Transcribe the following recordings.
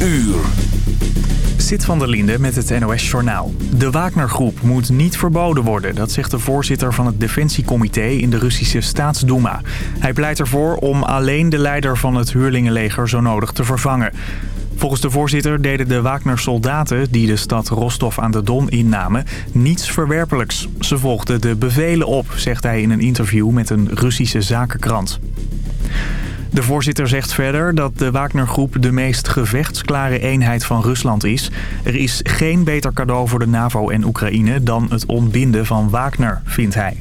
uur. Zit van der Linde met het NOS-journaal. De Wagner-groep moet niet verboden worden. Dat zegt de voorzitter van het Defensiecomité in de Russische Staatsduma. Hij pleit ervoor om alleen de leider van het huurlingenleger zo nodig te vervangen. Volgens de voorzitter deden de Wagner-soldaten die de stad Rostov aan de Don innamen niets verwerpelijks. Ze volgden de bevelen op, zegt hij in een interview met een Russische zakenkrant. De voorzitter zegt verder dat de Wagner-groep de meest gevechtsklare eenheid van Rusland is. Er is geen beter cadeau voor de NAVO en Oekraïne dan het ontbinden van Wagner, vindt hij.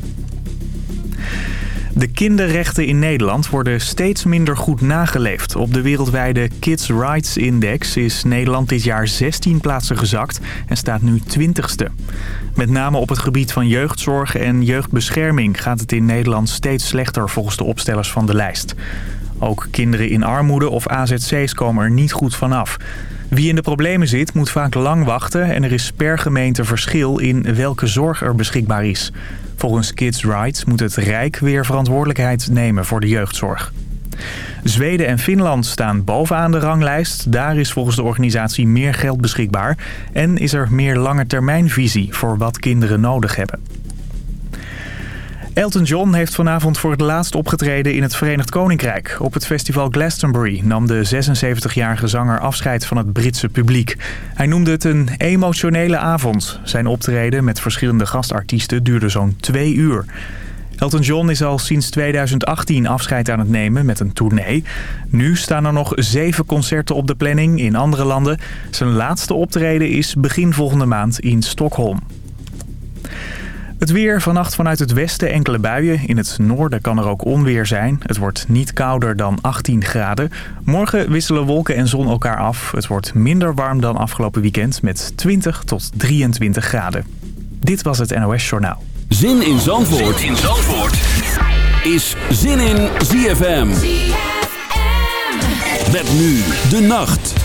De kinderrechten in Nederland worden steeds minder goed nageleefd. Op de wereldwijde Kids Rights Index is Nederland dit jaar 16 plaatsen gezakt en staat nu 20ste. Met name op het gebied van jeugdzorg en jeugdbescherming gaat het in Nederland steeds slechter volgens de opstellers van de lijst. Ook kinderen in armoede of AZC's komen er niet goed vanaf. Wie in de problemen zit moet vaak lang wachten en er is per gemeente verschil in welke zorg er beschikbaar is. Volgens Kids Rights moet het Rijk weer verantwoordelijkheid nemen voor de jeugdzorg. Zweden en Finland staan bovenaan de ranglijst. Daar is volgens de organisatie meer geld beschikbaar. En is er meer lange termijnvisie voor wat kinderen nodig hebben. Elton John heeft vanavond voor het laatst opgetreden in het Verenigd Koninkrijk. Op het festival Glastonbury nam de 76-jarige zanger afscheid van het Britse publiek. Hij noemde het een emotionele avond. Zijn optreden met verschillende gastartiesten duurde zo'n twee uur. Elton John is al sinds 2018 afscheid aan het nemen met een tournee. Nu staan er nog zeven concerten op de planning in andere landen. Zijn laatste optreden is begin volgende maand in Stockholm. Het weer vannacht vanuit het westen enkele buien. In het noorden kan er ook onweer zijn. Het wordt niet kouder dan 18 graden. Morgen wisselen wolken en zon elkaar af. Het wordt minder warm dan afgelopen weekend met 20 tot 23 graden. Dit was het NOS Journaal. Zin in Zandvoort, zin in Zandvoort. is Zin in ZFM. ZFM. Met nu de nacht.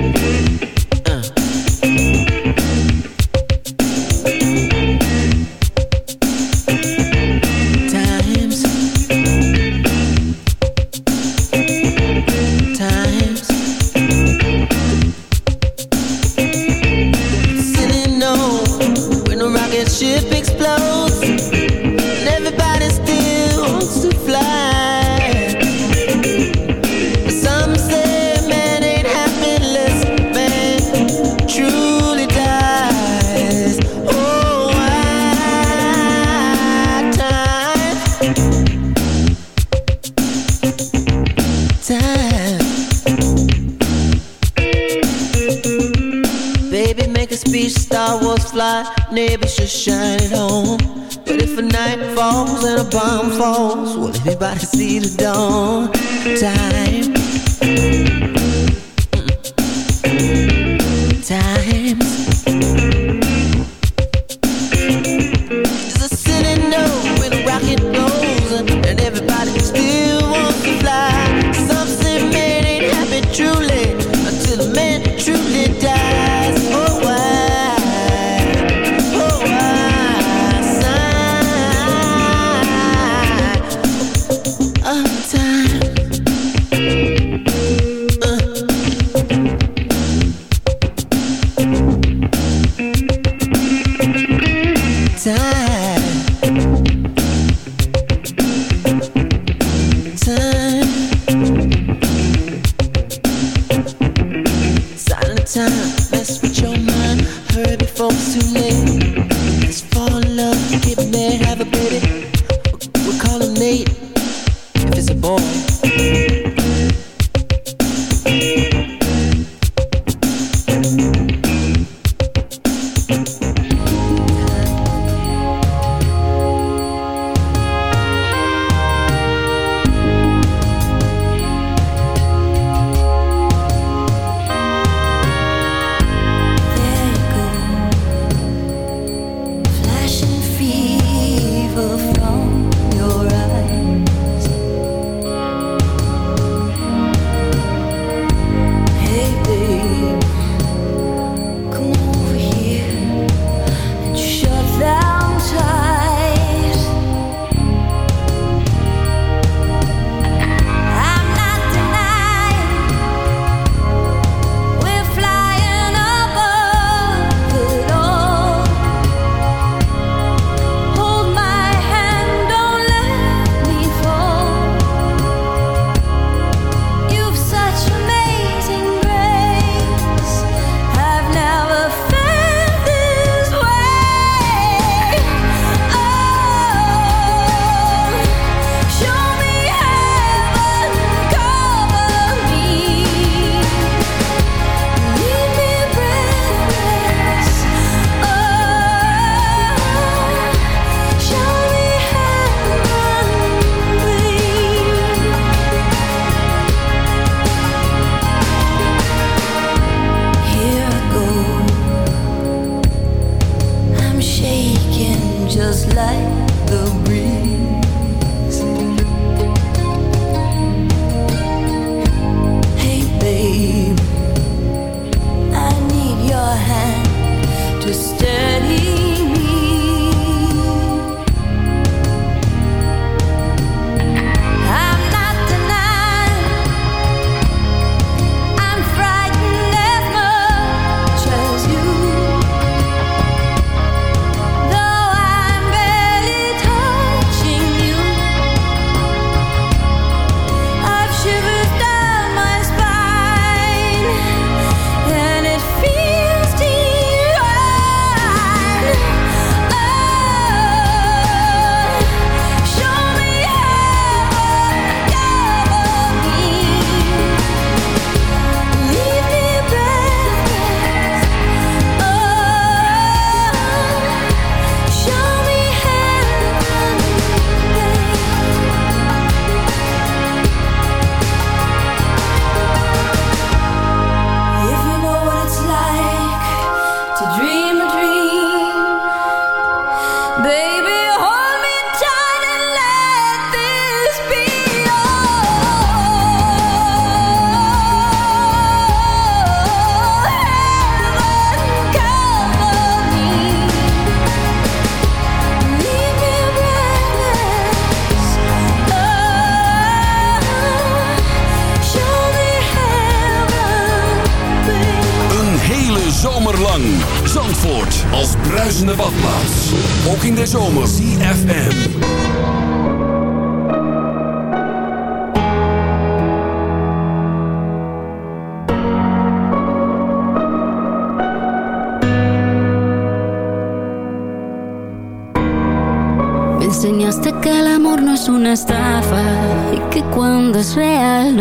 boy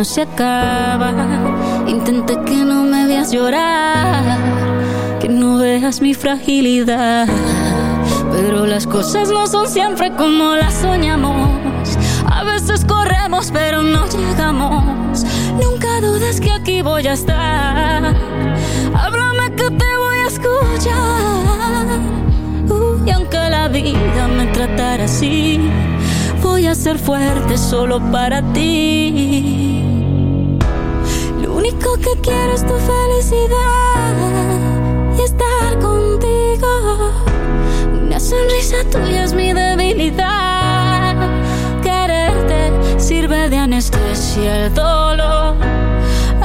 se acaba. Intenté que no me veas llorar, que no veas mi fragilidad. Pero las cosas no son siempre como las soñamos. A veces corremos pero no llegamos. Nunca dudes que aquí voy a estar. Háblame que te voy a escuchar. y aunque la vida me tratara así, voy a ser fuerte solo para ti único que quiero es tu felicidad y estar contigo. Una sonrisa tuya es mi debilidad. Quererte sirve de anestesia el dolor.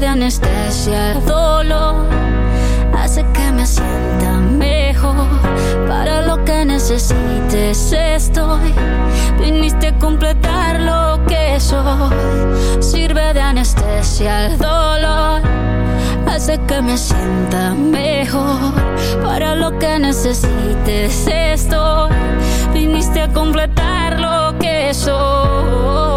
De anestesia al dolor, hace que me sienta mejor. Para lo que necesites estoy. Viniste a completar lo que soy. Sirve de anestesia al dolor. Hace que me sienta mejor. Para lo que necesites estoy. Viniste a completar lo que soy.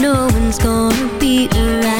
no one's gonna be around.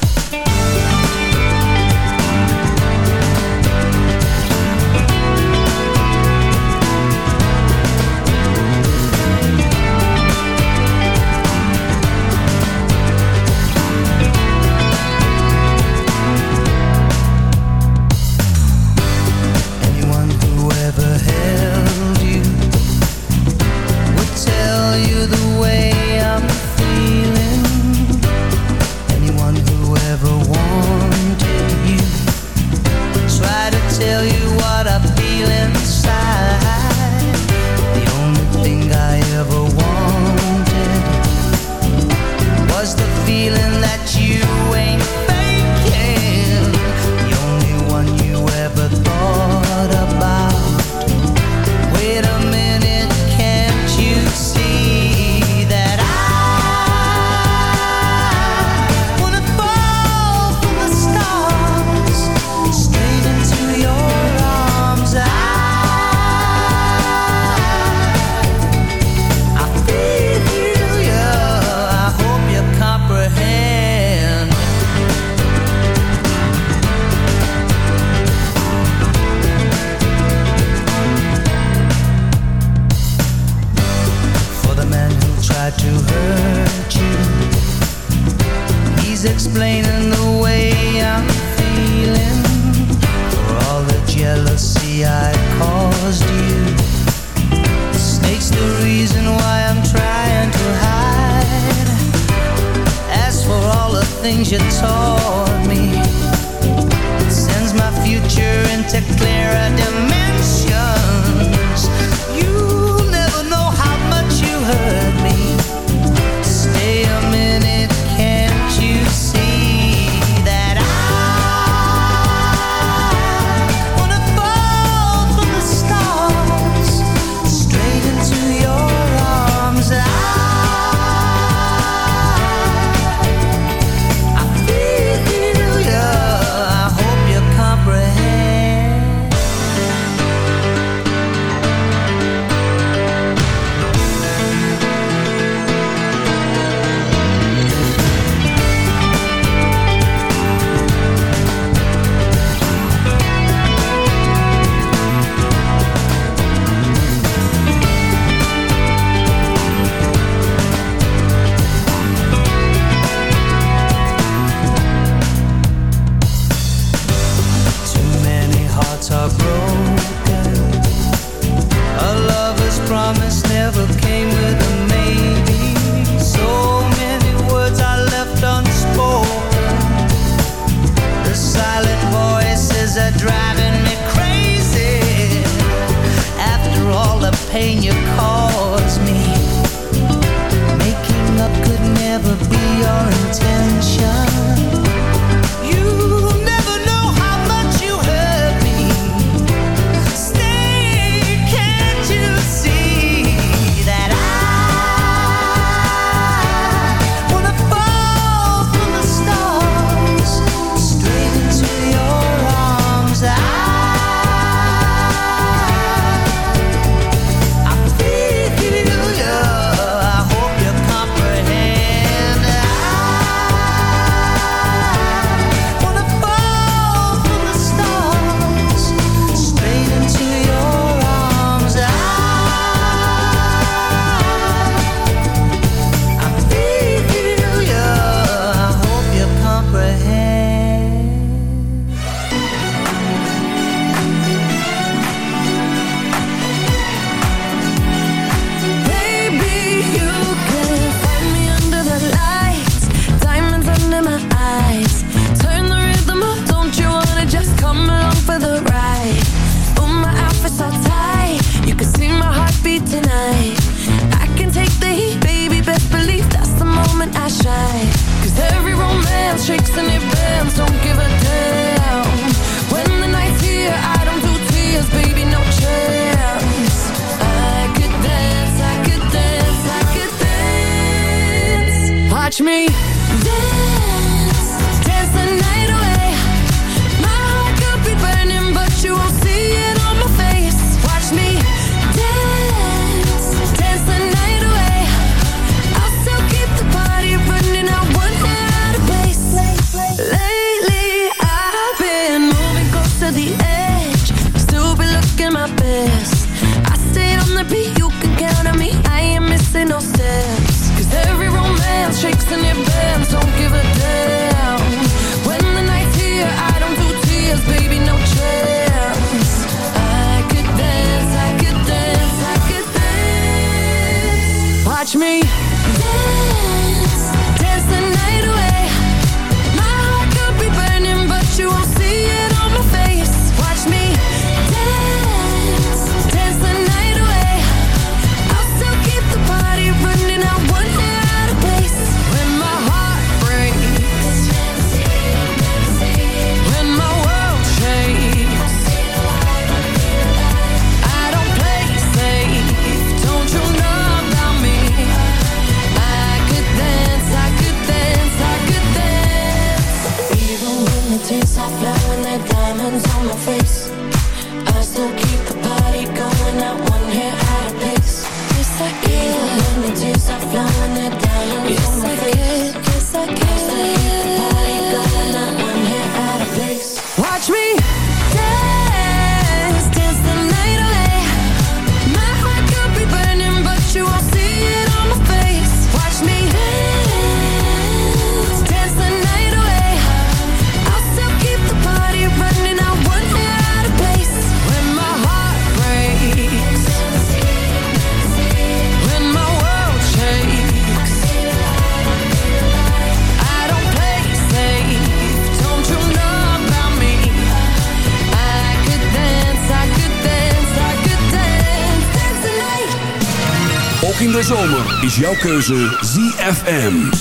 Jouw keuze ZFM.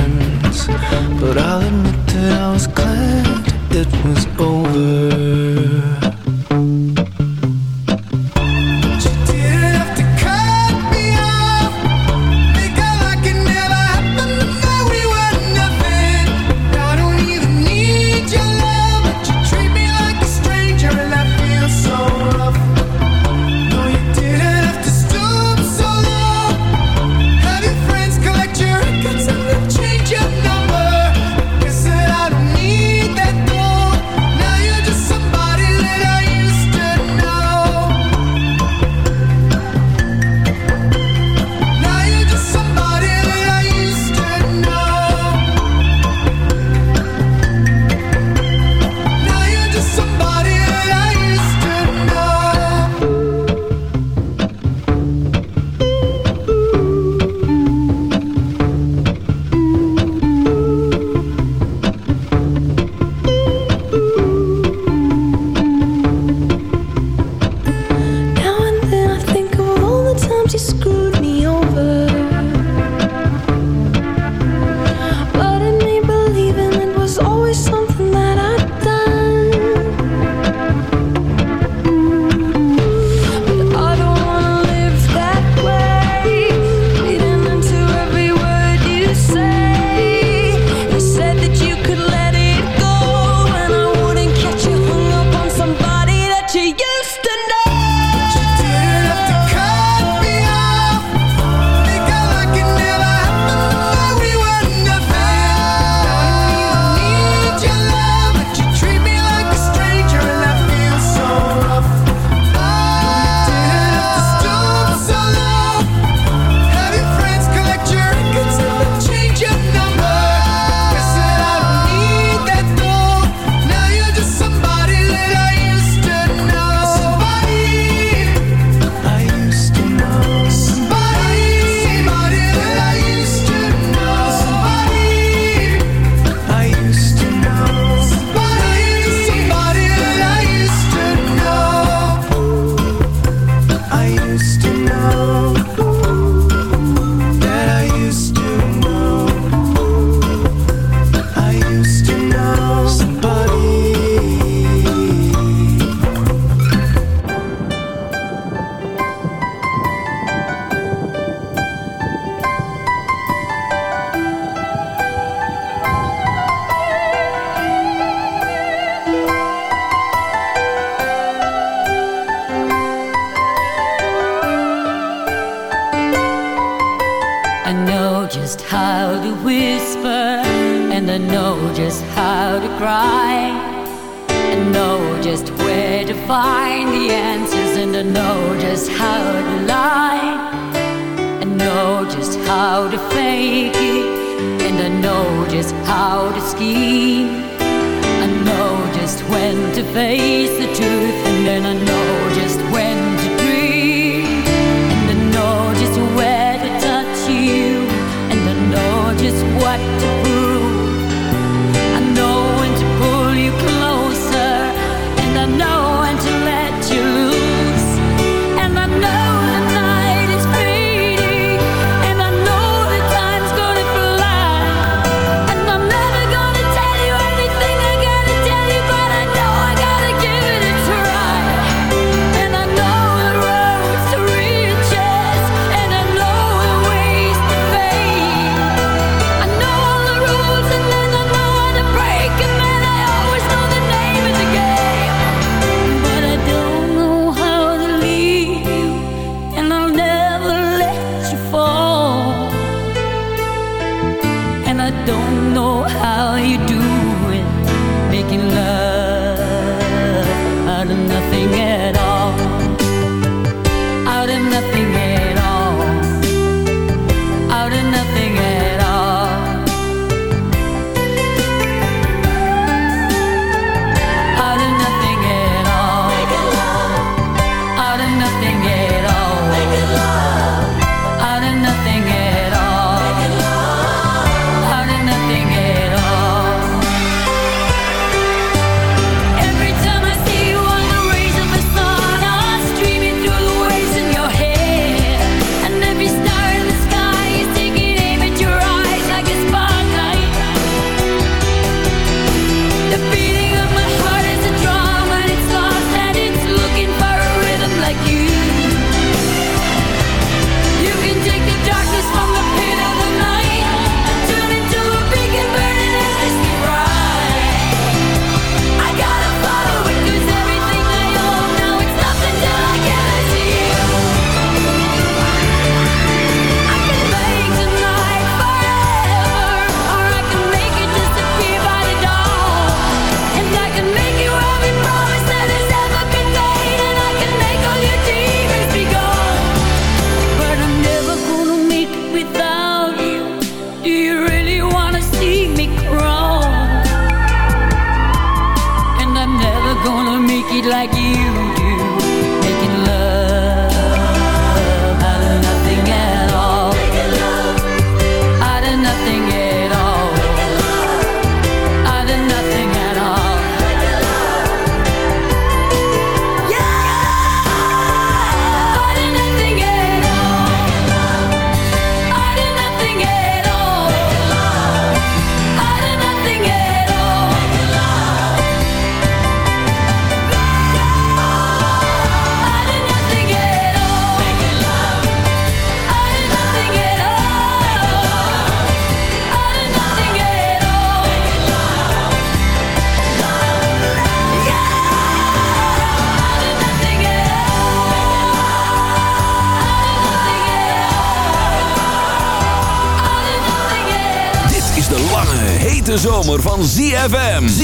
friends. But I'll admit that I was glad it was over.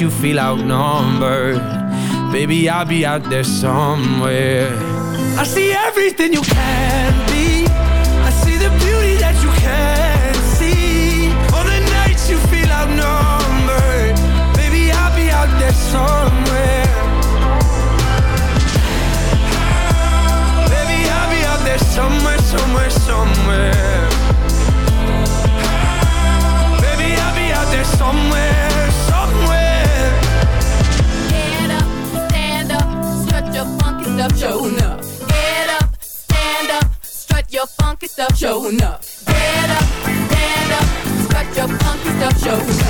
you feel outnumbered. Baby, I'll be out there somewhere. I see everything you can showing up. Get up, stand up, strut your funky stuff, showing up.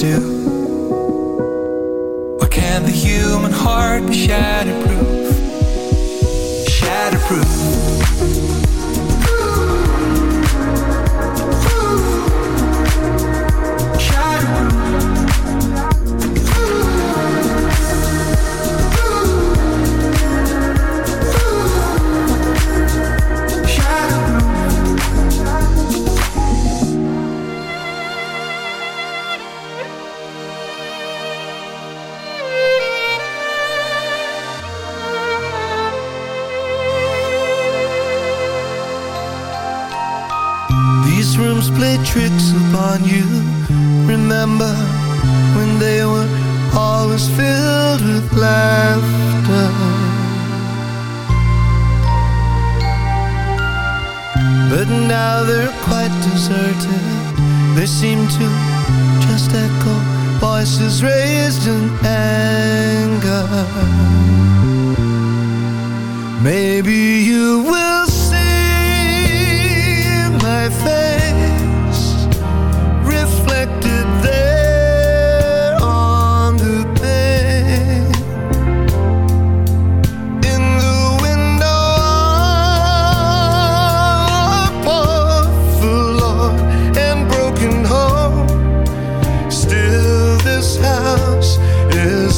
do? Why can't the human heart be shatterproof? Always filled with laughter? But now they're quite deserted. They seem to just echo voices raised in anger. Maybe you will